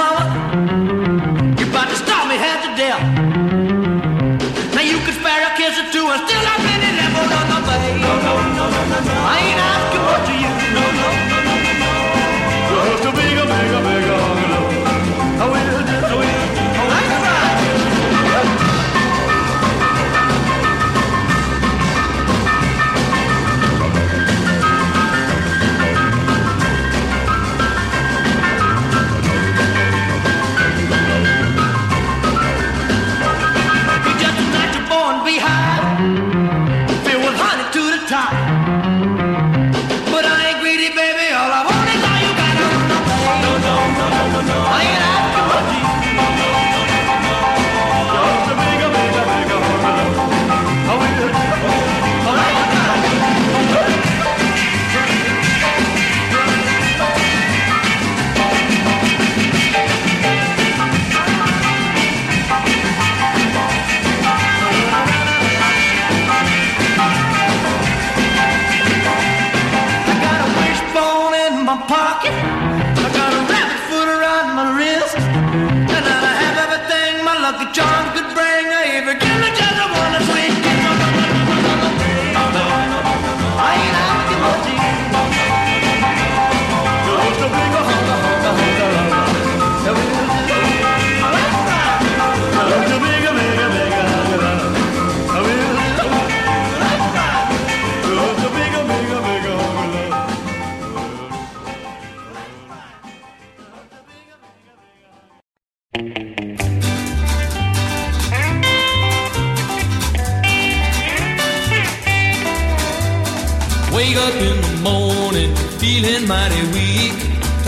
mama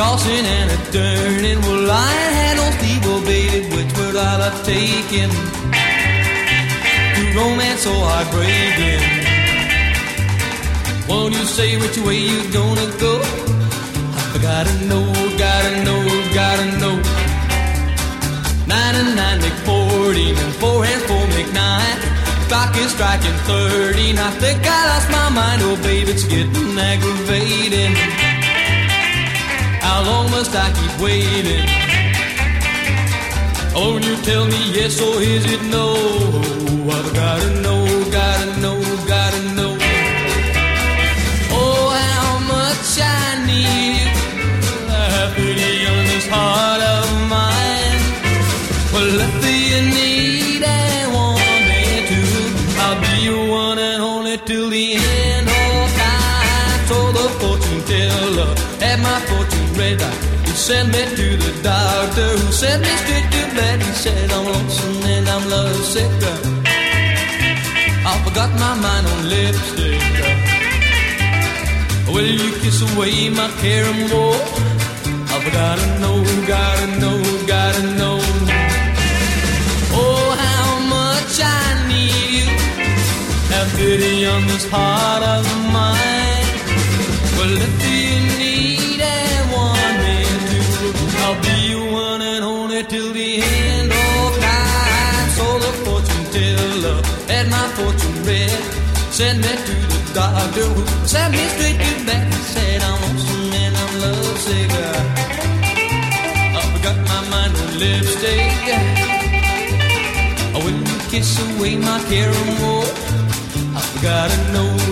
tossing and a turning. Well, I had no feeble, baby, which word I love taking? taken to romance oh, so heartbreaking. Won't you say which way you gonna go? I gotta know, gotta know, gotta know. Nine and nine make fourteen, and four and four make nine. Clock is striking thirteen. I think I lost my mind. Oh, baby, it's getting aggravating. How long must I keep waiting? Oh, you tell me yes, or is it no? I've gotta know. sent me to the doctor, who sent me straight to bed. He said, I'm lonesome and I'm lovesick. I forgot my mind on lipstick. Will you kiss away my care and woe? I've gotta know, gotta know, gotta know. Oh, how much I need you. Have pity on this heart of mine. Well, Send me to the doctor who sent me straight to bed and said I'm lonesome and I'm lovesick. I forgot my mind on lipstick. When you kiss away my care and more, I forgot to know.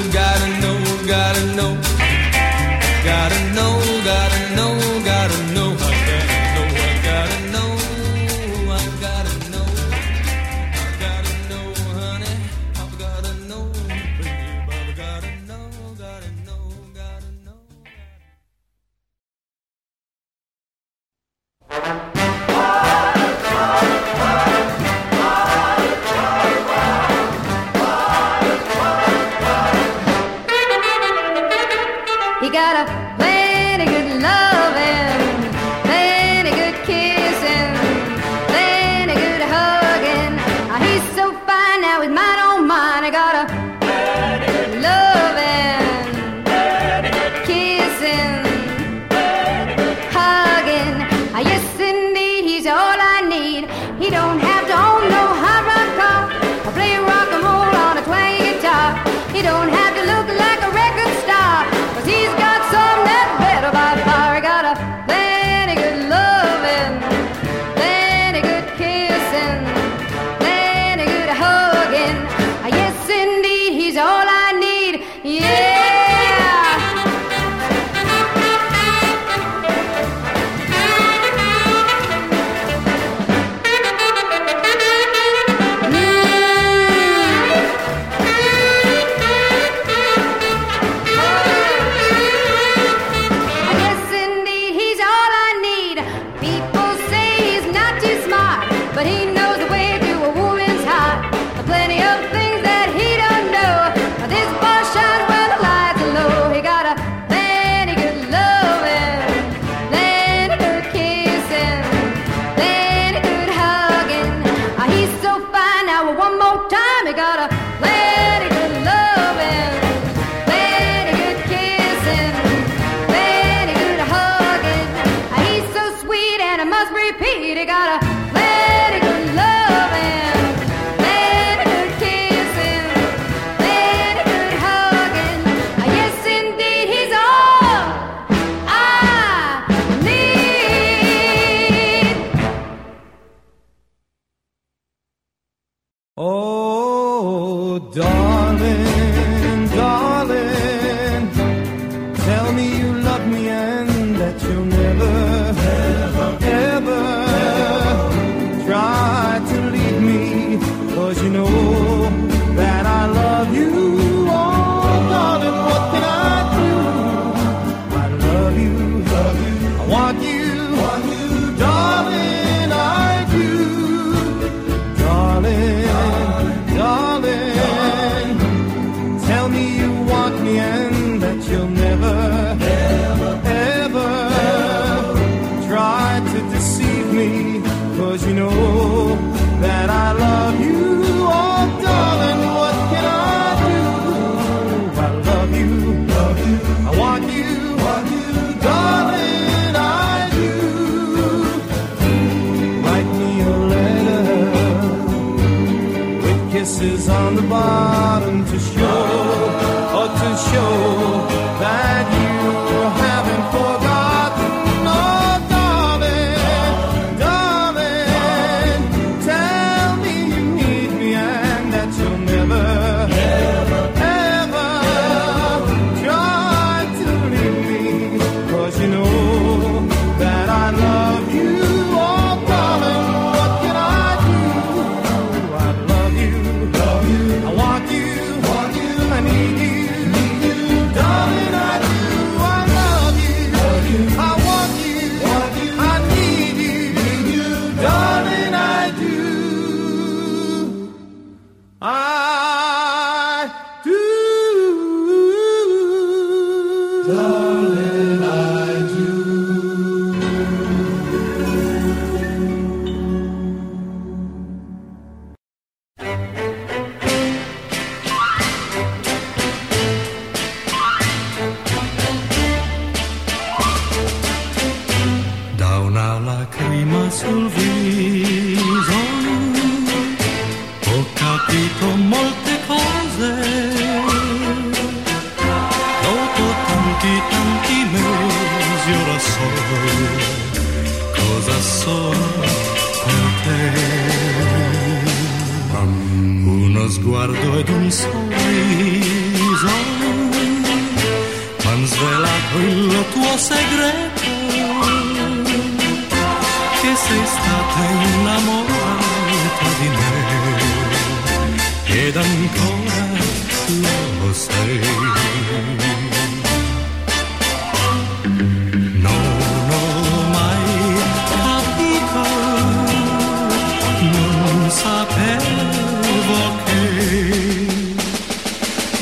cause you know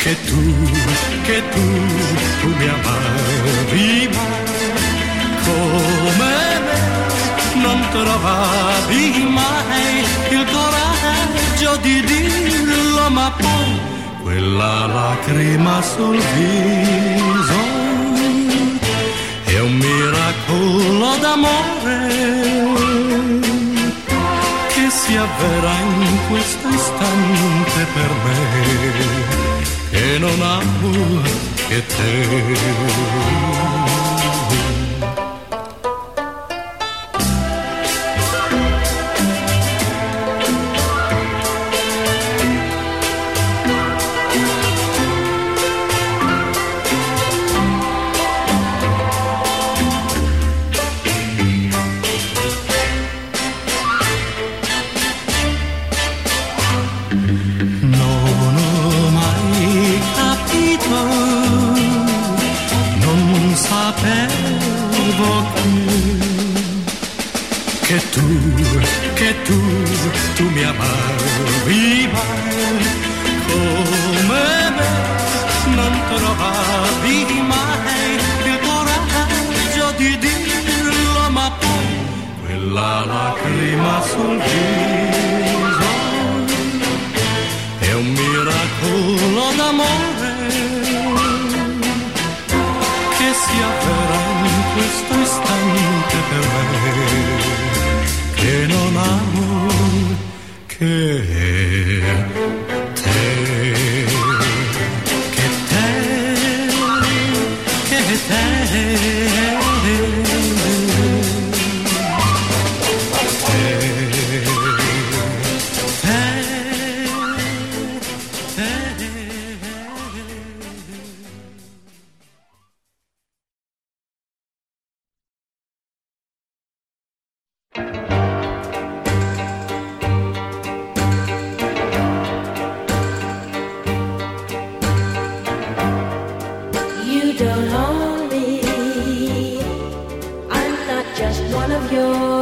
che tu, che tu, tu mi amavi ma come me non trovavi mai il coraggio di dirlo ma poi quella lacrima sul viso è un miracolo d'amore che si avvera in questo istante per me. e non ha che te. your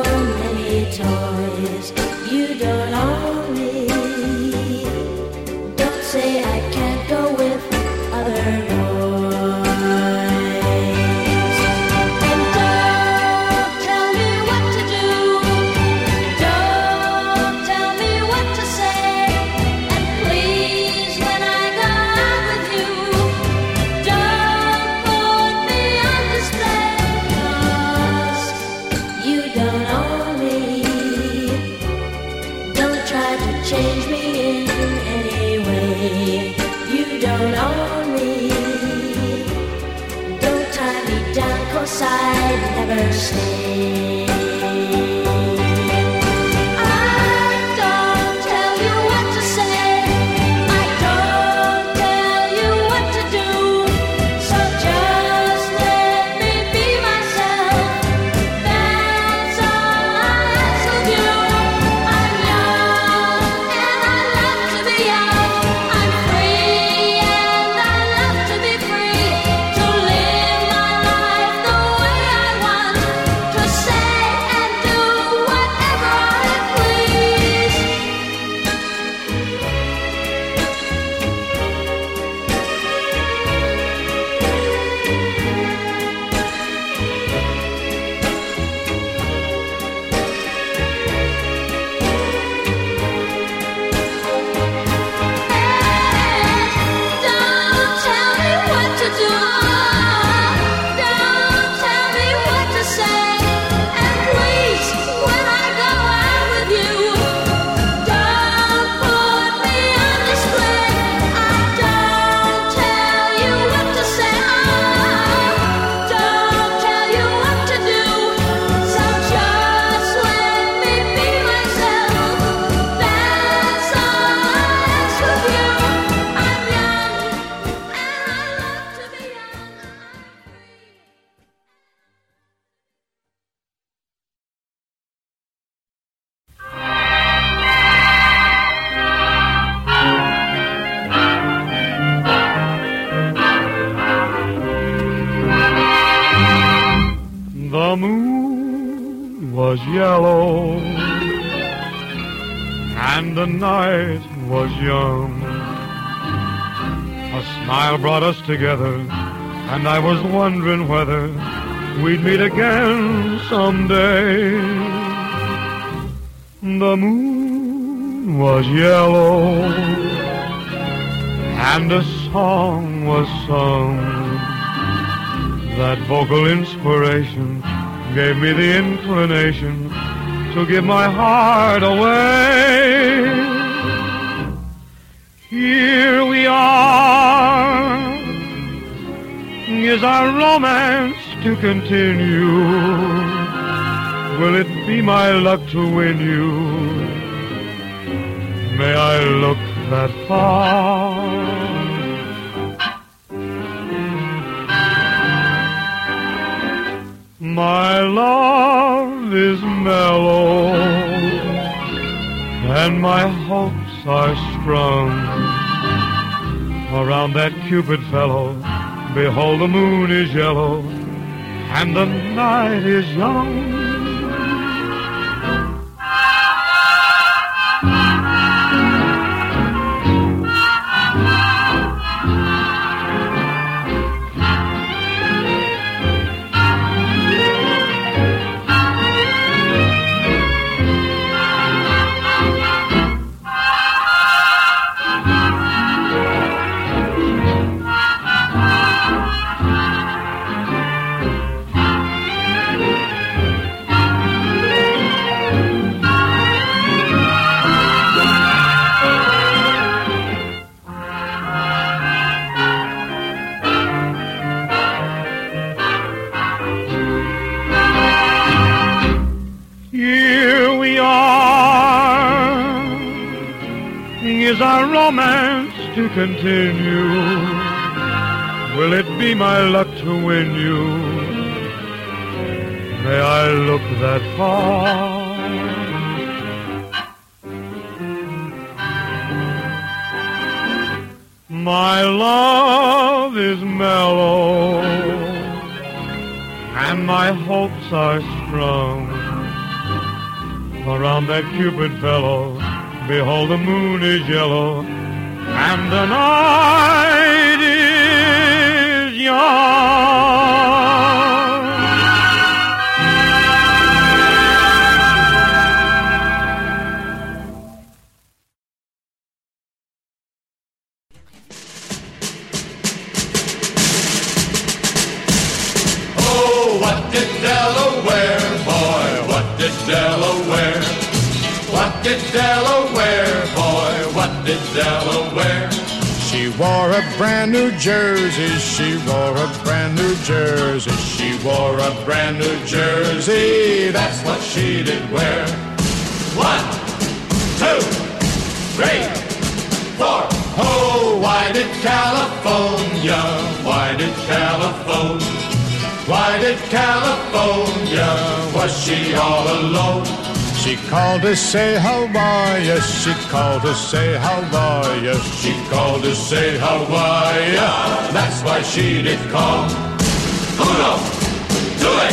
the night was young. A smile brought us together and I was wondering whether we'd meet again someday. The moon was yellow and a song was sung. That vocal inspiration gave me the inclination to give my heart away. Here we are. Is our romance to continue? Will it be my luck to win you? May I look that far? My love is mellow, and my hopes are strung around that Cupid fellow. Behold, the moon is yellow, and the night is young. Romance to continue? Will it be my luck to win you? May I look that far? My love is mellow, and my hopes are strong around that Cupid fellow. Behold, the moon is yellow, and the night is young. Wore a brand new jersey. She wore a brand new jersey. She wore a brand new jersey. That's what she did wear. One, two, three, four. Oh, why did California, why did California, why did California, was she all alone? She called to say how are you? She called to say how are you? She called to say how are ya? That's why she did call. Uno, due,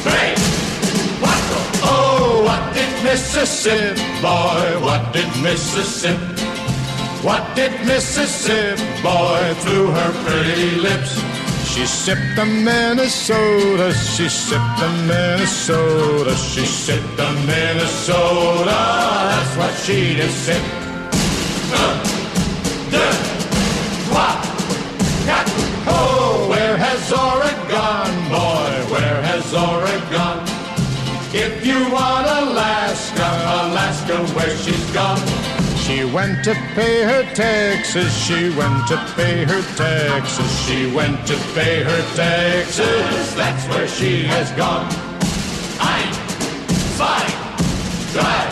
three, cuatro. Oh, what did Mississippi, boy, what did Mississippi, what did Mississippi, boy, through her pretty lips? She sipped the Minnesota. She sipped the Minnesota. She sipped The Minnesota, that's what she did sip. Un, deux, trois, quatre. Oh, Zora gone, boy? Where has Zora gone? If you want Alaska, Alaska, where she's gone. She went to pay her taxes. She went to pay her taxes. She went to pay her taxes. That's where she has gone. Ein, zwei, drei,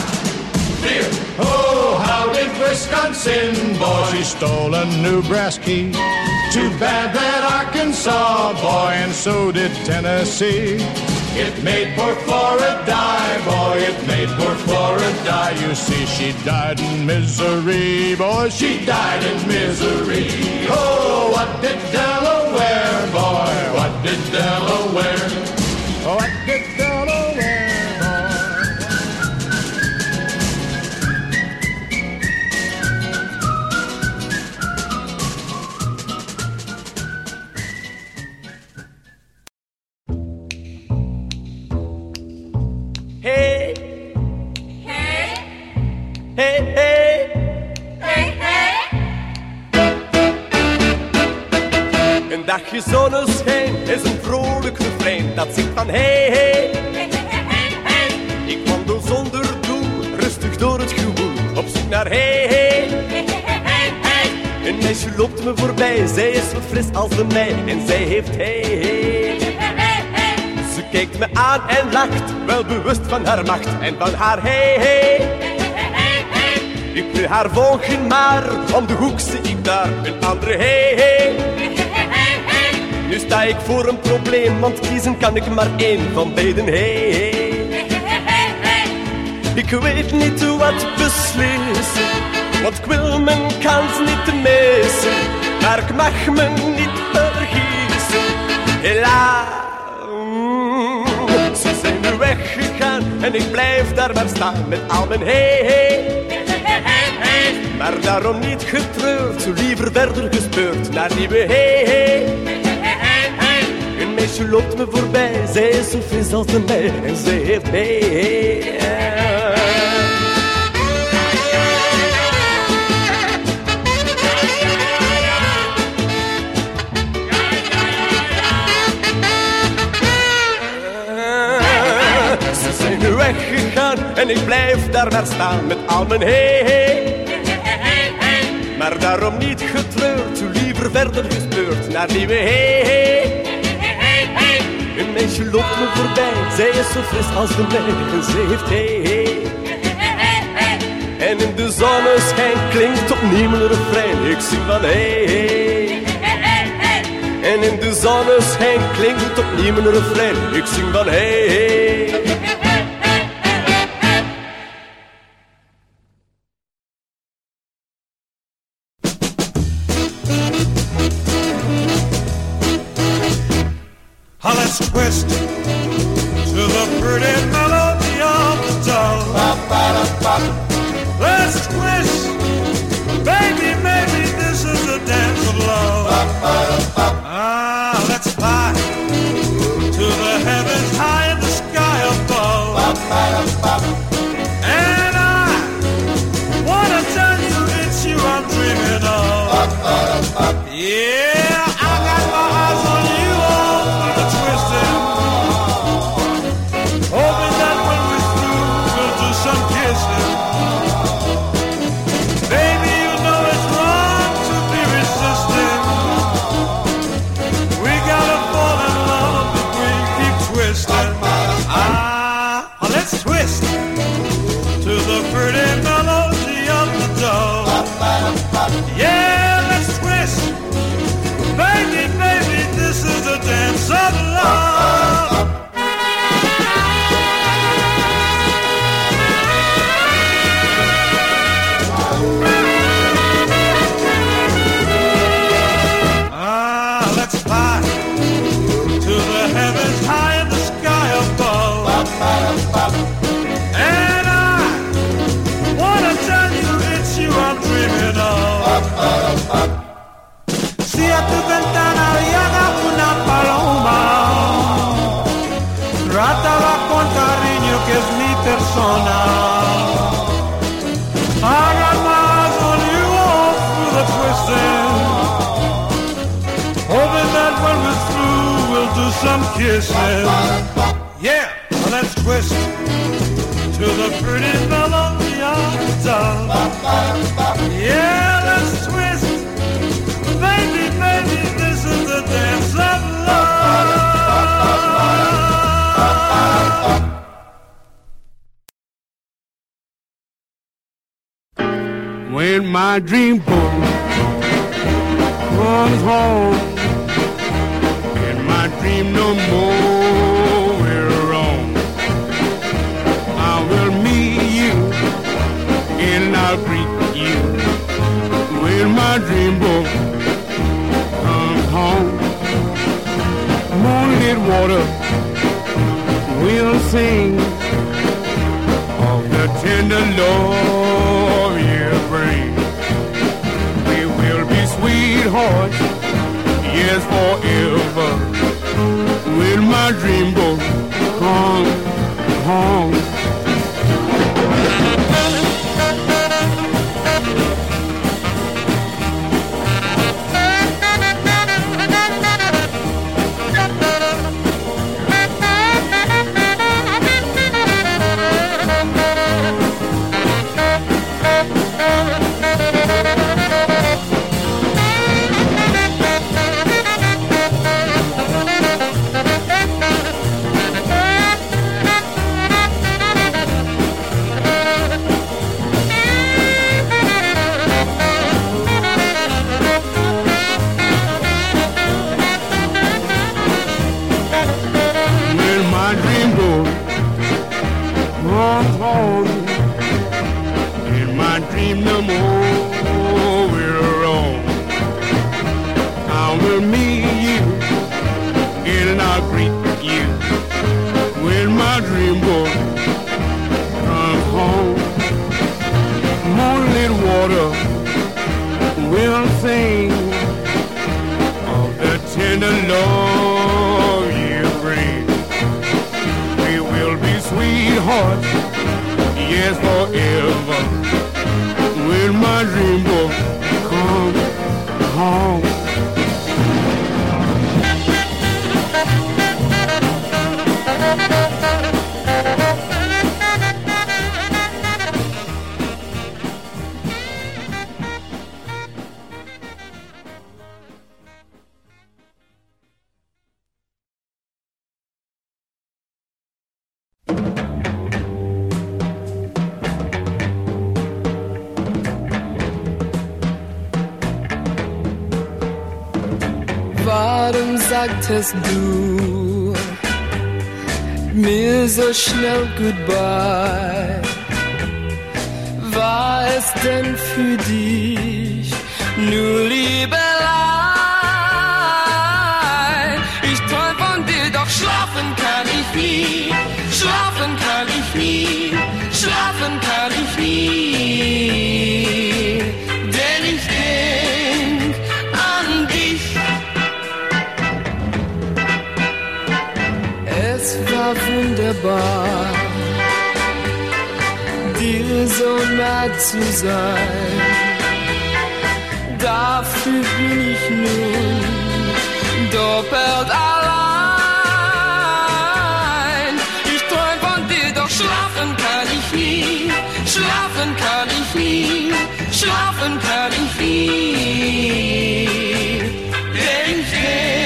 vier. Oh, how did Wisconsin boy? She stole a new brass key. Too bad that Arkansas boy, And so did Tennessee. It made poor Florida die, boy. It made poor Florida die. You see, she died in misery, boy. She died in misery. Oh, what did Delaware, boy? What did Delaware? Oh, what did hey, hey. Ik wandel zonder doel, rustig door het gewoel, op zoek naar hey, hey. Een meisje loopt me voorbij, zij is zo fris als de mei en zij heeft hey, hey. Ze kijkt me aan en lacht, wel bewust van haar macht en van haar hey, hey. Ik wil haar volgen, maar om de hoek zie ik daar een andere hey, hey. Nu sta ik voor een probleem, want kiezen kan ik maar één van beiden. Hey, hey. Ik weet niet wat beslissen, want ik wil mijn kans niet missen. Maar ik mag me niet vergissen. Helaas, ze zijn nu weggegaan en ik blijf daar maar staan met al mijn hey, hey. Maar daarom niet getreurd, liever verder gespeurd naar nieuwe hey, hey. Meisje loopt me voorbij, zij is zo fris als de mij en zij heeft hey. Ze zijn nu weggegaan en ik blijf daar maar staan met al mijn hey, hey. Maar daarom niet getreurd, liever verder gespeurd naar nieuwe hey, hey. Meisje loopt me voorbij, zij is zo fris als de mij en ze heeft hey, hey. En in de zonneschijn klinkt opnieuw een refrein, ik zing van hey, hey. En in de zonneschijn klinkt opnieuw een refrein, ik zing van hey, hey. Some kissing. Yeah, let's twist to the pretty melody of. Yeah, let's twist. Baby, baby, this is the dance of love. When my dream boat comes home, dream no more will roam. I will meet you and I'll greet you when my dream boat comes home. Moonlit water will sing of the tender love you bring. We will be sweethearts, yes, forever. When my dream boat comes home. I will meet you and I'll greet you when my dream boat comes home. Moonlit water will sing of the tender love you bring. We will be sweethearts, yes, forever. When my dream boy. comes home. Sagtest du mir so schnell goodbye? War es denn für dich nur Liebelei? Wunderbar, dir so nah zu sein. Dafür bin ich nun doppelt allein. Ich träum von dir, doch schlafen kann ich nie. Schlafen kann ich nie. Schlafen kann ich nie. Denn ich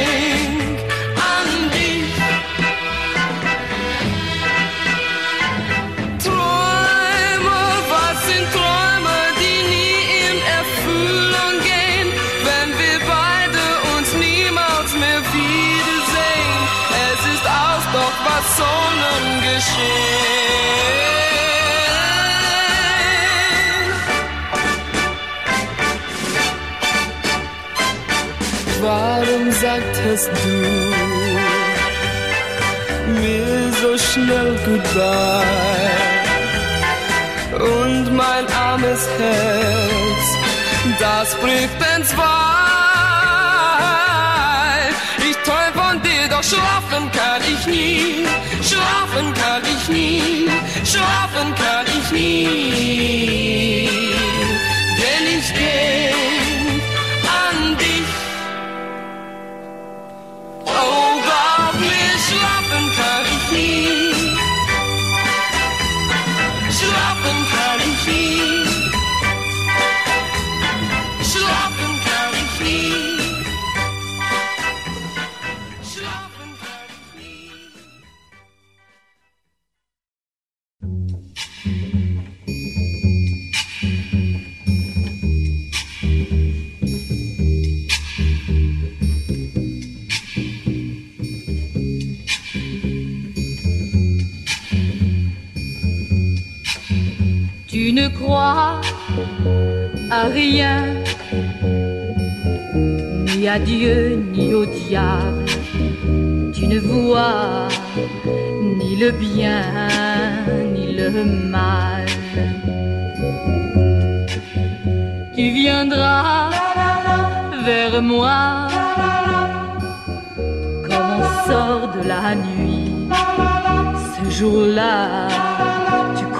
sagtest du mir so schnell goodbye? Und mein armes Herz, das bricht in zwei. Ich träum von dir, doch schlafen kann ich nie. Schlafen kann ich nie. Schlafen kann ich nie. often can he see? ne crois à rien, ni à Dieu, ni au diable. Tu ne vois ni le bien, ni le mal. Tu viendras vers moi comme on sort de la nuit ce jour-là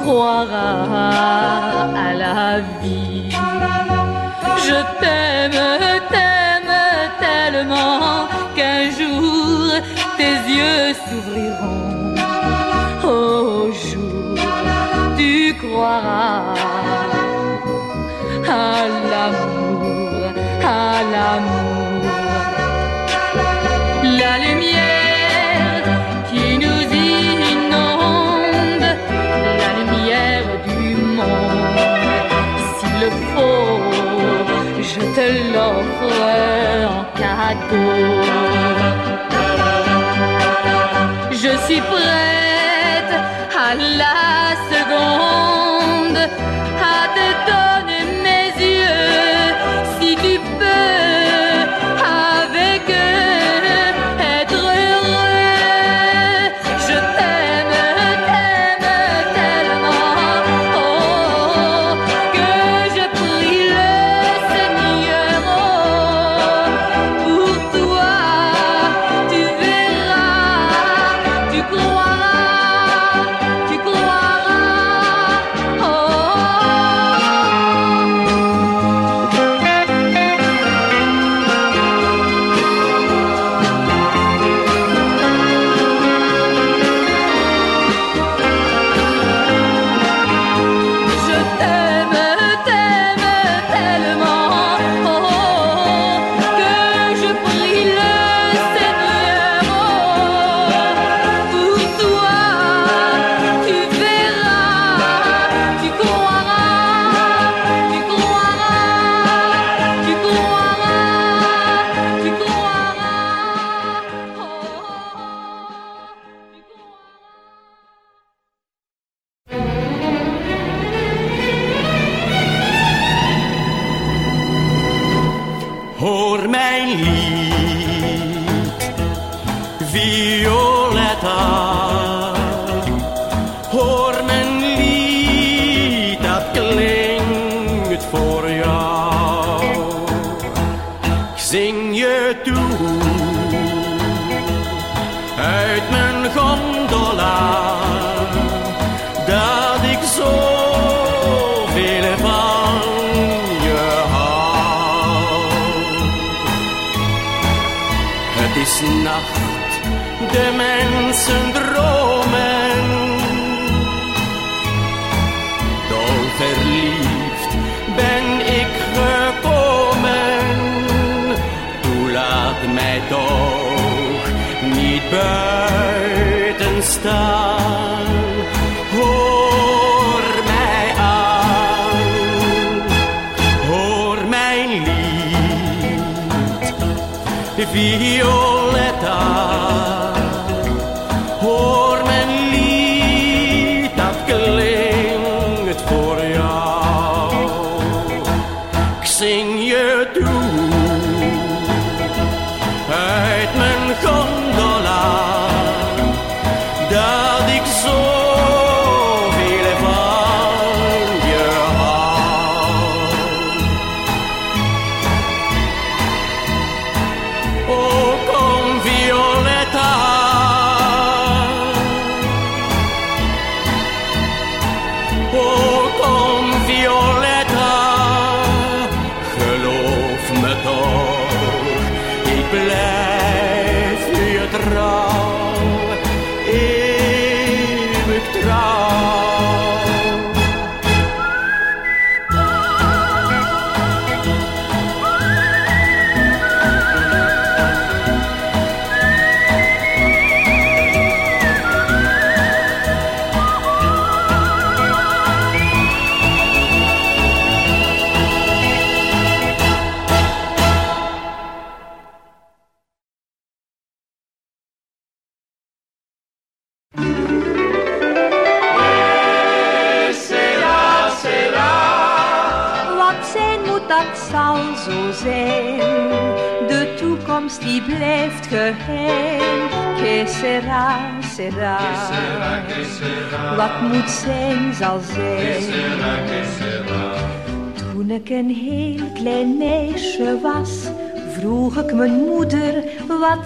croire à, à la vie. Je t'aime, t'aime tellement qu'un jour tes yeux s'ouvriront. Au jour, tu croiras à l'amour, à l'amour. te l'offre en cadeau. Je suis prête à la seconde à te donner.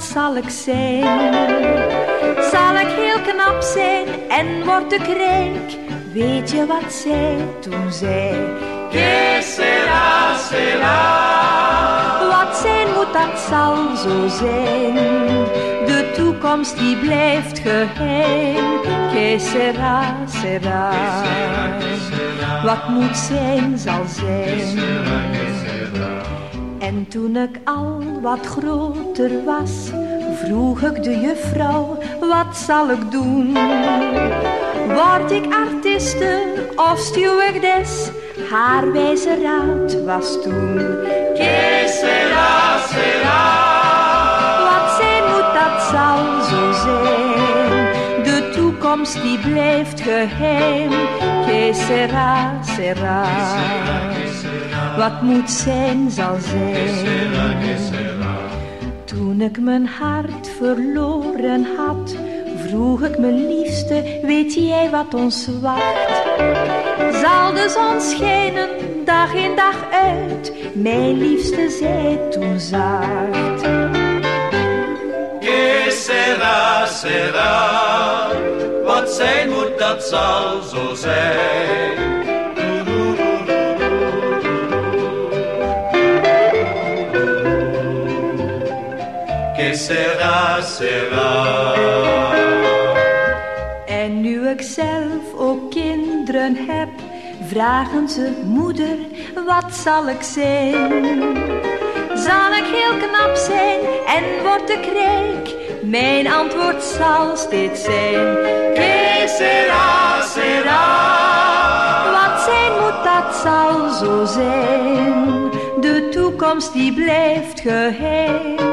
Wat zal ik zijn? Zal ik heel knap zijn en word ik rijk? Weet je wat zij toen zei? Que sera, sera. Wat zijn moet, dat zal zo zijn. De toekomst die blijft geheim. Que sera, sera. Wat moet zijn, zal zijn. En toen ik al wat groter was, vroeg ik de juffrouw, wat zal ik doen? Word ik artiste of stewardess? Haar wijze raad was toen. Que sera. Wat zijn moet, dat zal zo zijn. De toekomst die blijft geheim. Que sera. Wat moet zijn, zal zijn. Toen ik mijn hart verloren had, vroeg ik mijn liefste, weet jij wat ons wacht? Zal de zon schijnen, dag in dag uit, mijn liefste zei toen zacht. Que sera, sera. Wat zijn moet, dat zal zo zijn. Sera. En nu ik zelf ook kinderen heb, vragen ze moeder, wat zal ik zijn? Zal ik heel knap zijn en word ik rijk? Mijn antwoord zal steeds zijn. Que sera, sera. Wat zijn moet, dat zal zo zijn. De toekomst die blijft geheim.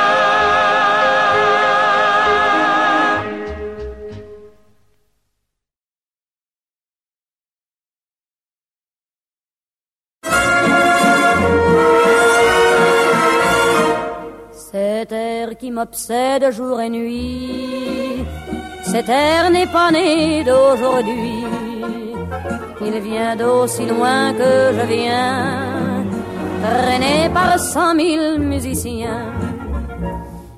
qui m'obsède jour et nuit, cet air n'est pas né d'aujourd'hui. Il vient d'aussi loin que je viens, traîné par cent mille musiciens.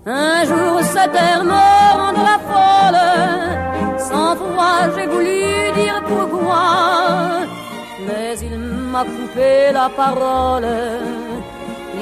Un jour cet air me rendra folle, sans fois j'ai voulu dire pourquoi, mais il m'a coupé la parole.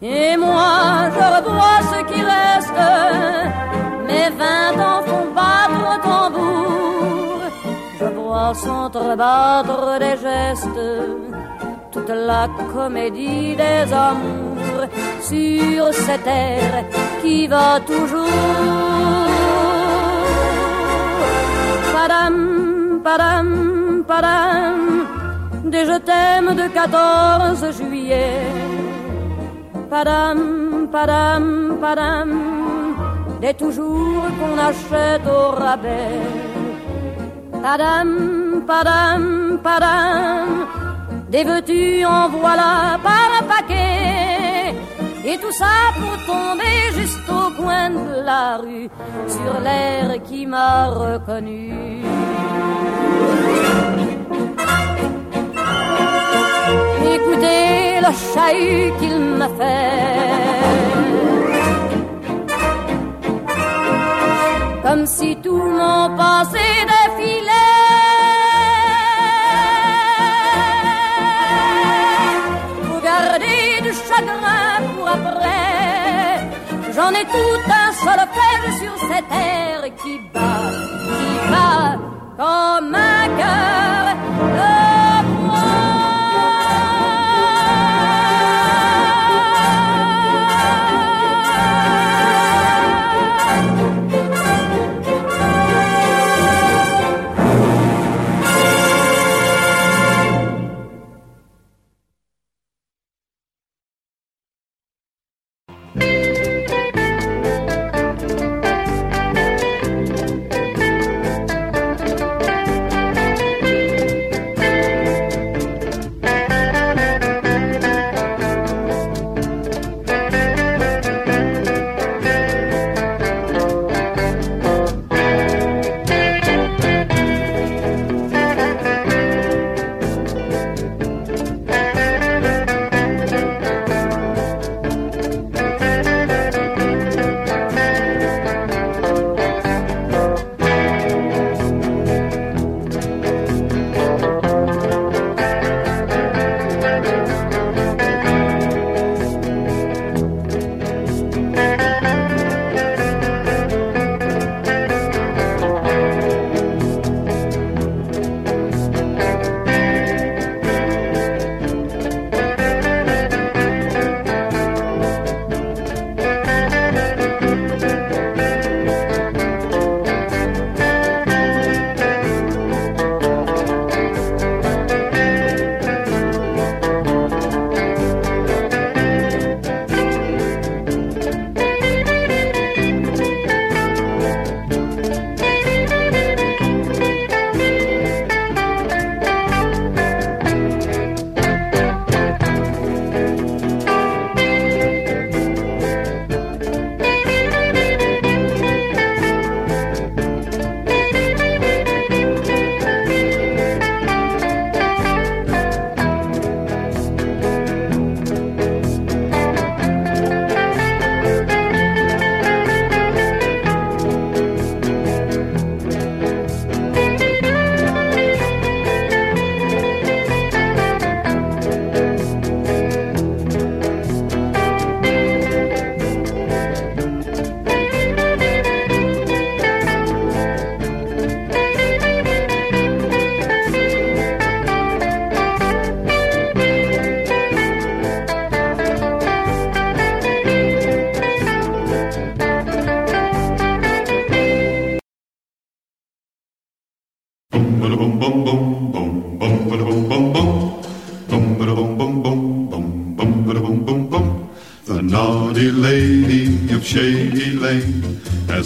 Et moi, je revois ce qui reste. Mes vingt ans font battre le tambour. Je vois s'entrebattre des gestes. Toute la comédie des amours sur cette terre qui va toujours. Padam, padam, padam. Des je t'aime de 14 juillet padam, padam, padam, des toujours qu'on achète au rabais. Padam, padam, padam, des veux-tu en voilà par un paquet. Et tout ça pour tomber juste au coin de la rue sur l'air qui m'a reconnu. Écoutez le chahut qu'il m'a fait. Comme si tout mon passé défilait. Pour garder du chagrin pour après. J'en ai tout un solfège sur cette terre qui bat, qui bat comme un cœur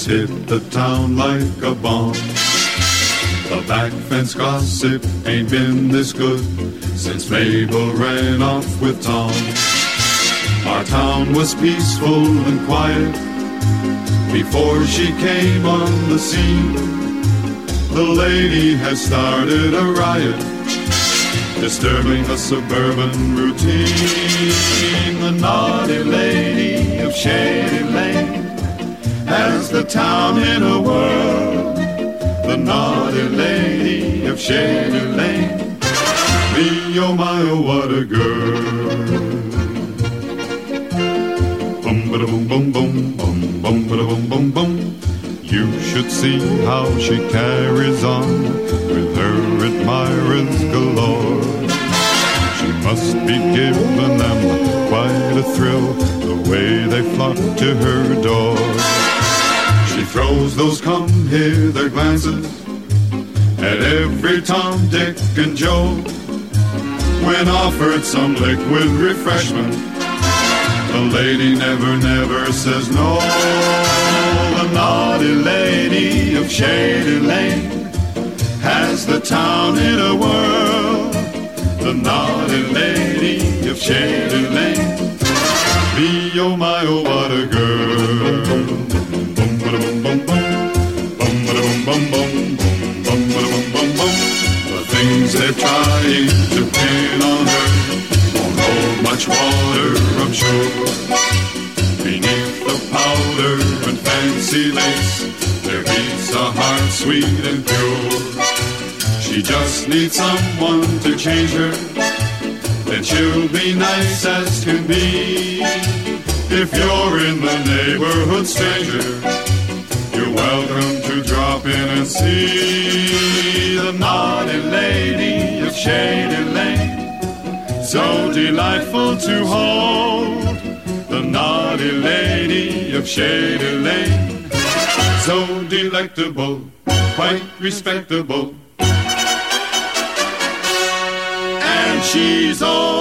has hit the town like a bomb. The back fence gossip ain't been this good since Mabel ran off with Tom. Our town was peaceful and quiet before she came on the scene. The lady has started a riot, disturbing the suburban routine. The naughty lady of Shady Lane has the town in a whirl. The naughty lady of Shady Lane. Me, oh my, oh, what a girl. Bum ba boom boom boom bum bum ba boom boom bum. You should see how she carries on with her admirers galore. She must be giving them quite a thrill the way they flock to her door throws those come hither glances at every Tom, Dick, and Joe. When offered some liquid refreshment, the lady never, never says no. The naughty lady of Shady Lane has the town in a whirl. The naughty lady of Shady Lane. Me, oh my, oh what a girl. seems they're trying to pin on her. Won't hold much water, I'm sure. Beneath the powder and fancy lace, there beats a heart sweet and pure. She just needs someone to change her. Then she'll be nice as can be. If you're in the neighborhood, stranger welcome to drop in and see the naughty lady of Shady Lane. So delightful to hold the naughty lady of Shady Lane. So delectable, quite respectable. And she's all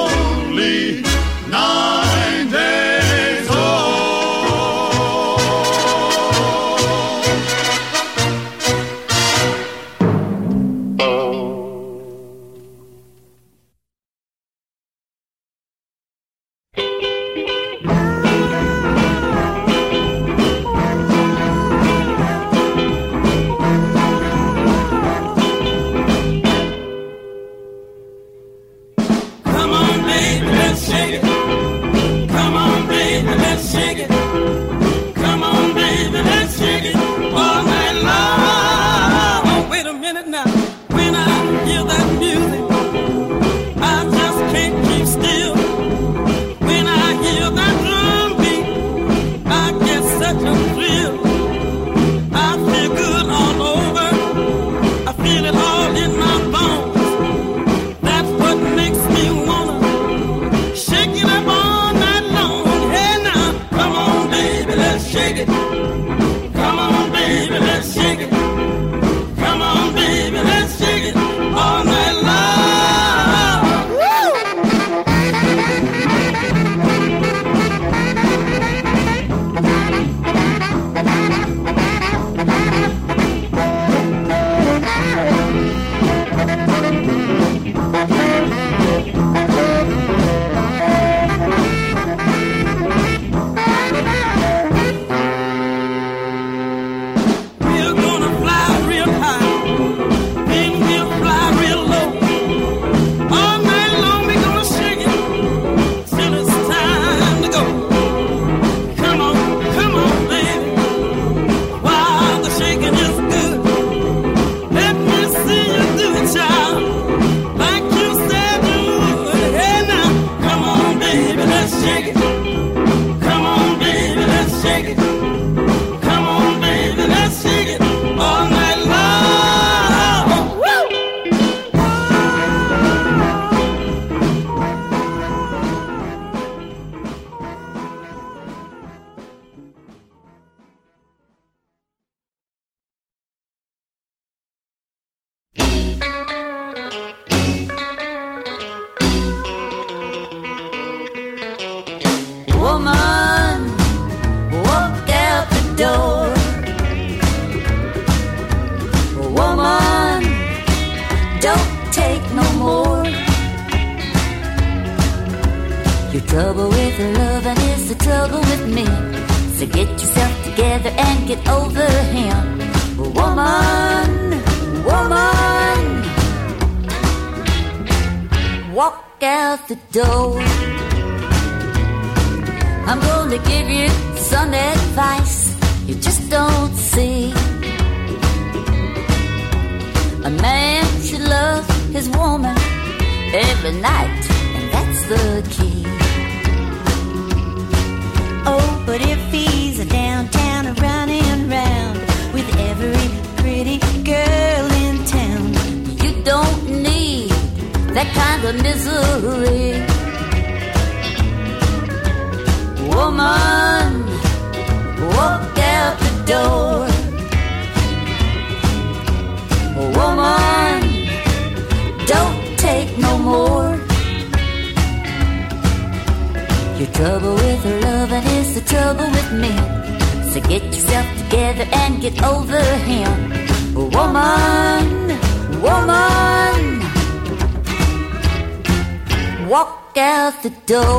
the door.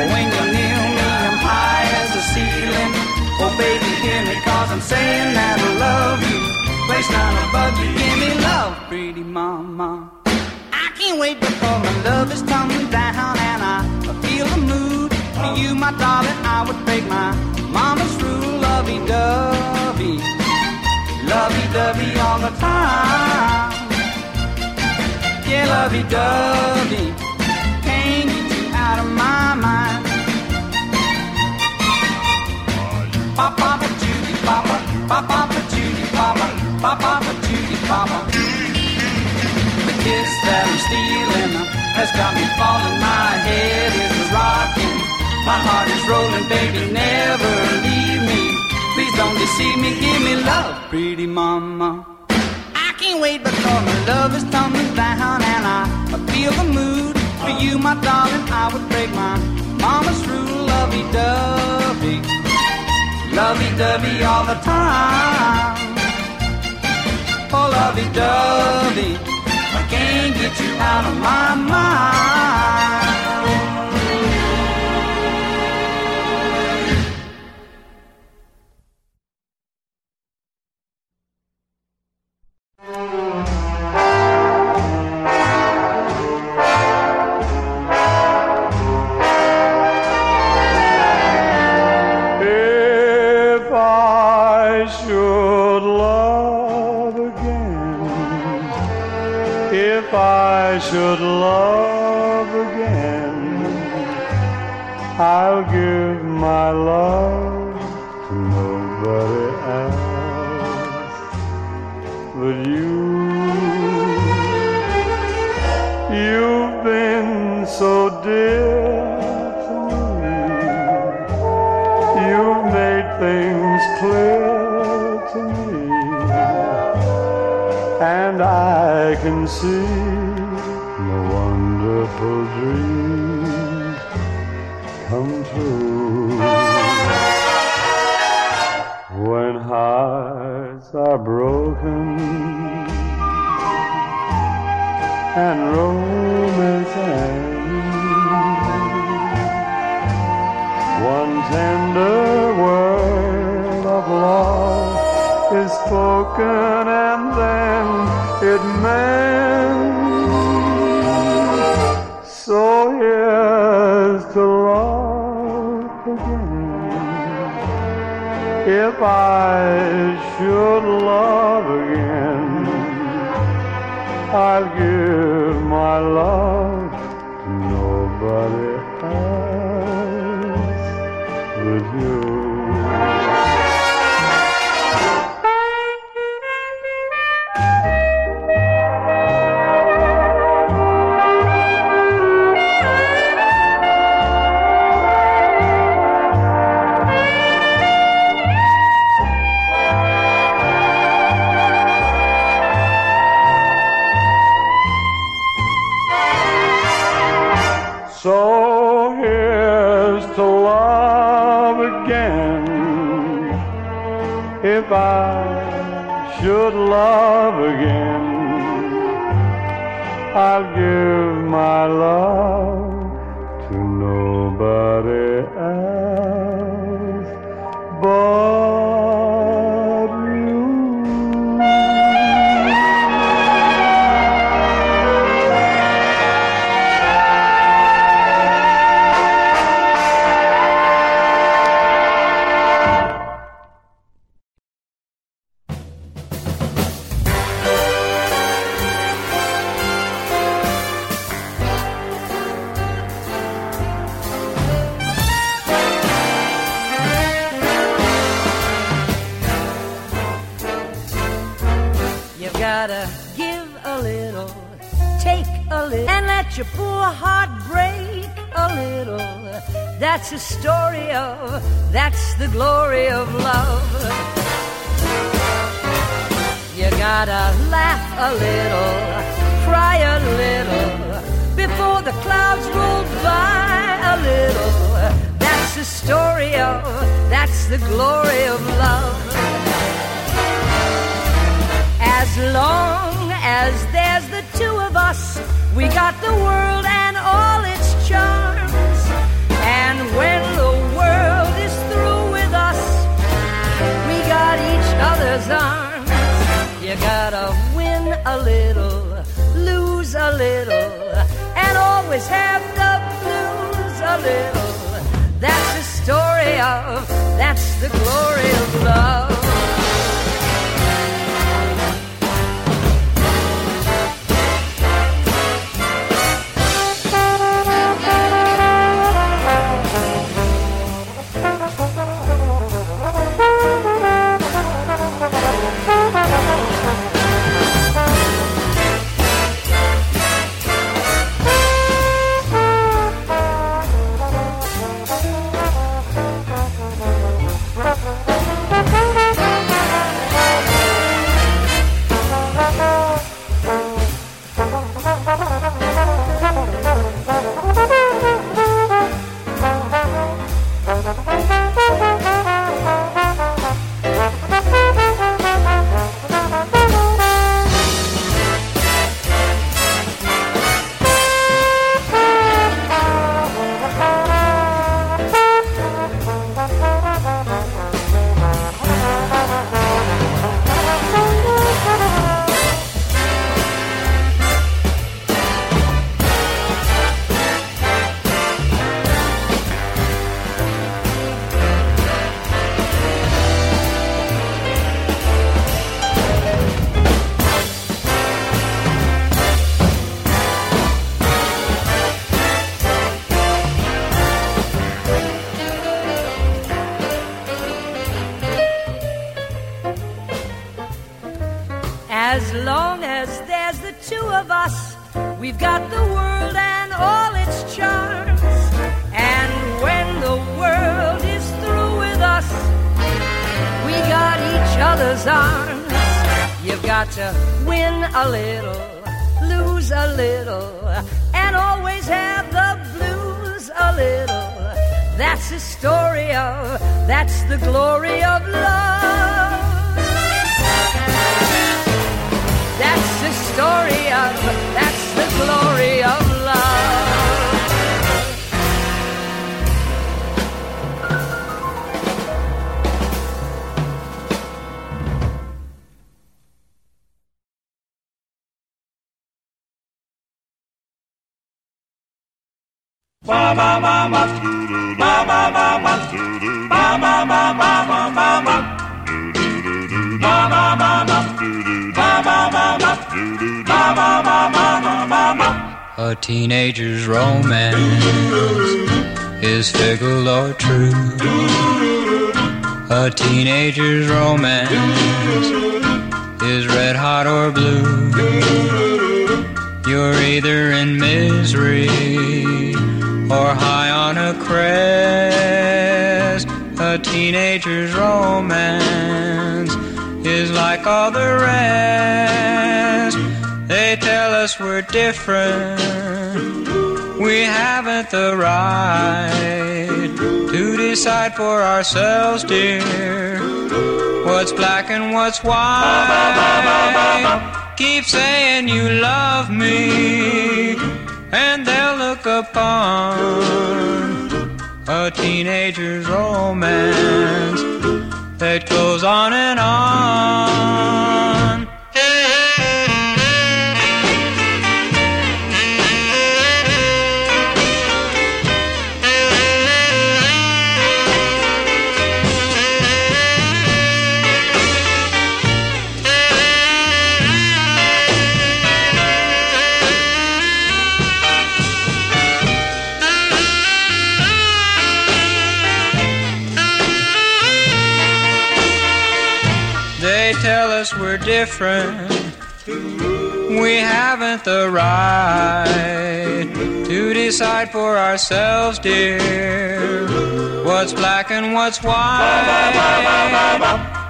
When you're near me, I'm high as the ceiling. Oh, baby, hear me, cause I'm saying that I love you. Place none above you, give me love, pretty mama. I can't wait before my love is coming down and I feel the mood. For you, my darling, I would break my mama's rule, lovey-dovey. Lovey-dovey all the time. Yeah, lovey-dovey. Papa Papa, Papa Papa, Papa Papa. The kiss that I'm stealing has got me falling. My head is rocking, my heart is rolling, baby, never leave me. Please don't deceive me, give me love, pretty mama. I can't wait because my love is tumbling down and I feel the mood for you, my darling. I would break my mama's rule, lovey-dovey lovey-dovey all the time. Oh, lovey-dovey, I can't get you out of my mind. Should love again, I'll give my love to nobody else but you. You've been so dear to me. You've made things clear to me, and I can see hearts are broken and romance ends. One tender word of love is spoken and then I should love again, I'll give my love should love again, I'll give my love That's the story of, that's the glory of love. You gotta laugh a little, cry a little, before the clouds roll by a little. That's the story of, that's the glory of love. As long as there's the two of us, we got the world and all its charms. When the world is through with us, we got each other's arms. You gotta win a little, lose a little, and always have the blues a little. That's the story of, that's the glory of love. Other's arms. You've got to win a little, lose a little, and always have the blues a little. That's the story of, that's the glory of love. That's the story of, that's the glory of A teenager's romance is fickle or true. A teenager's romance is red hot or blue. You're either in misery or high on a crest. A teenager's romance is like all the rest. They tell us we're different. We haven't the right to decide for ourselves, dear. What's black and what's white? Keep saying you love me, and they'll look upon a teenager's romance that goes on and on. We're. We haven't the right to decide for ourselves, dear. What's black and what's white?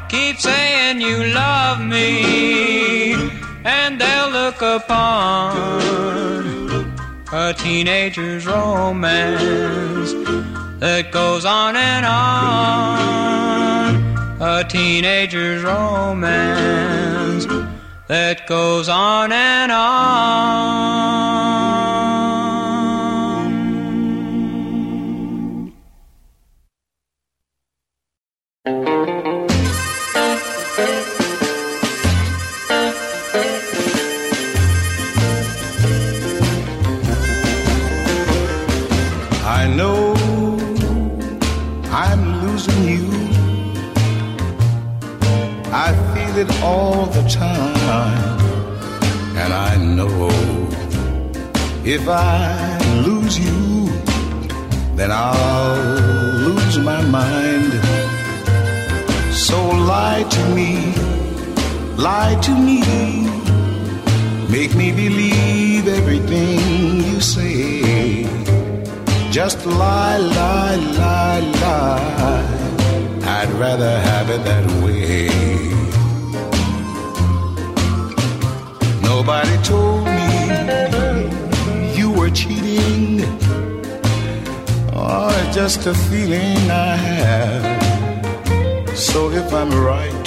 Keep saying you love me, and they'll look upon a teenager's romance that goes on and on. A teenager's romance that goes on and on. All the time. And I know if I lose you, then I'll lose my mind. So lie to me, lie to me. Make me believe everything you say. Just lie, lie, lie, lie. I'd rather have it that way. Nobody told me you were cheating. Oh, it's just a feeling I have. So if I'm right,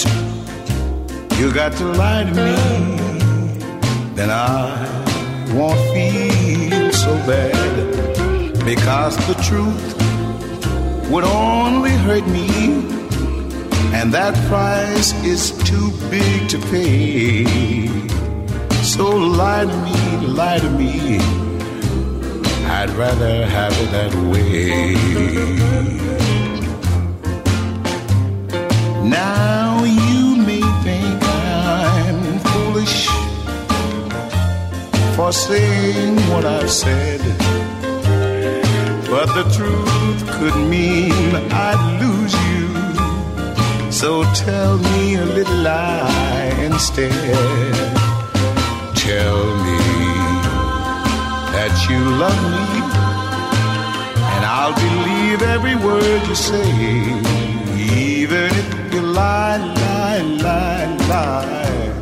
you got to lie to me. Then I won't feel so bad because the truth would only hurt me, and that price is too big to pay. So lie to me, lie to me. I'd rather have it that way. Now you may think I'm foolish for saying what I've said. But the truth could mean I'd lose you. So tell me a little lie instead. Tell me that you love me, and I'll believe every word you say, even if you lie, lie, lie, lie.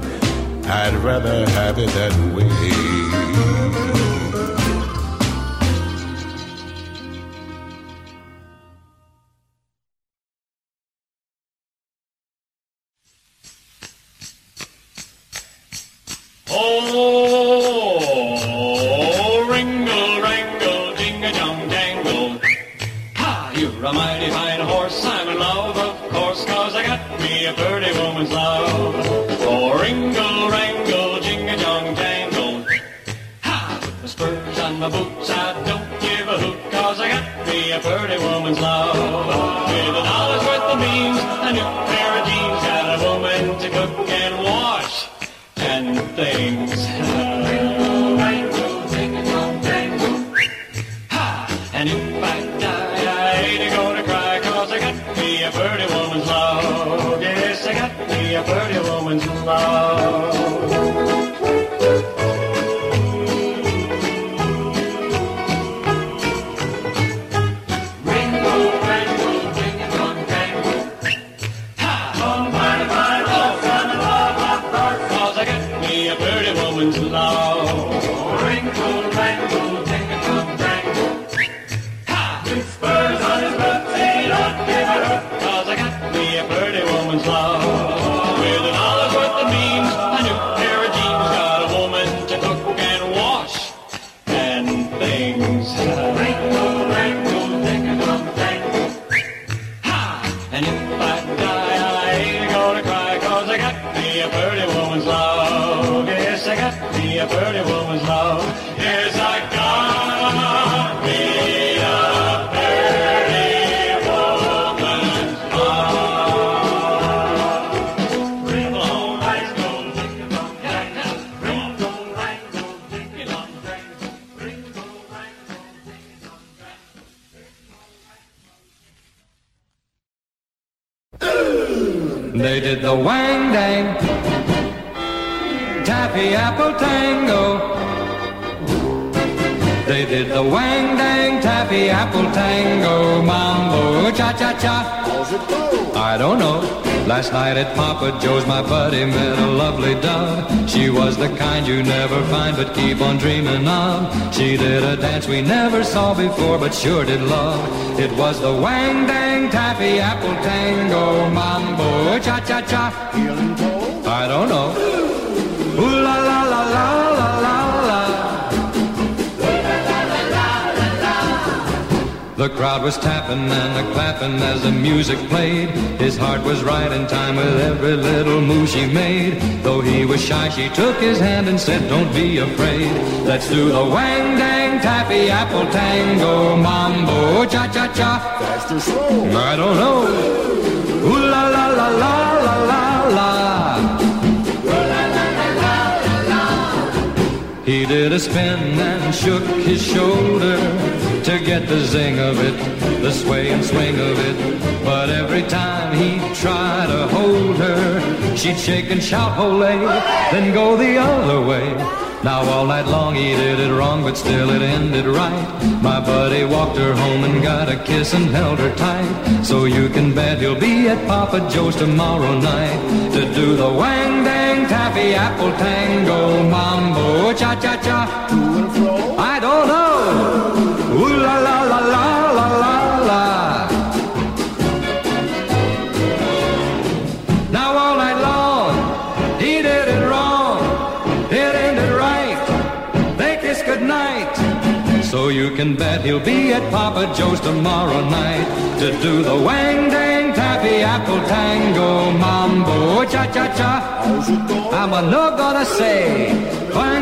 I'd rather have it that way. Did the wang dang, taffy apple tango. They did the wang dang, taffy apple tango, mambo cha cha cha. How's it go? I don't know. Last night at Papa Joe's, my buddy met a lovely dove. She was the kind you never find but keep on dreaming of. She did a dance we never saw before but sure did love. It was the wang dang taffy apple tango mambo cha cha cha. I don't know. Ooh la la The crowd was tapping and a clapping as the music played. His heart was right in time with every little move she made. Though he was shy, she took his hand and said, Don't be afraid. Let's do the wang dang taffy apple tango mambo cha cha cha. Fast or slow? I don't know. Ooh la la la la la la la. He did a spin and shook his shoulder to get the zing of it, the sway and swing of it. But every time he'd try to hold her, she'd shake and shout, Olay, then go the other way. Now all night long he did it wrong, but still it ended right. My buddy walked her home and got a kiss and held her tight. So you can bet he'll be at Papa Joe's tomorrow night to do the wang dang taffy apple tango mambo cha cha cha. To and fro. Ooh la la la la la la la. Now all night long he did it wrong. It ended right. They kissed goodnight. So you can bet he'll be at Papa Joe's tomorrow night to do the wang dang taffy apple tango mambo cha cha cha. I'm a no gonna say wang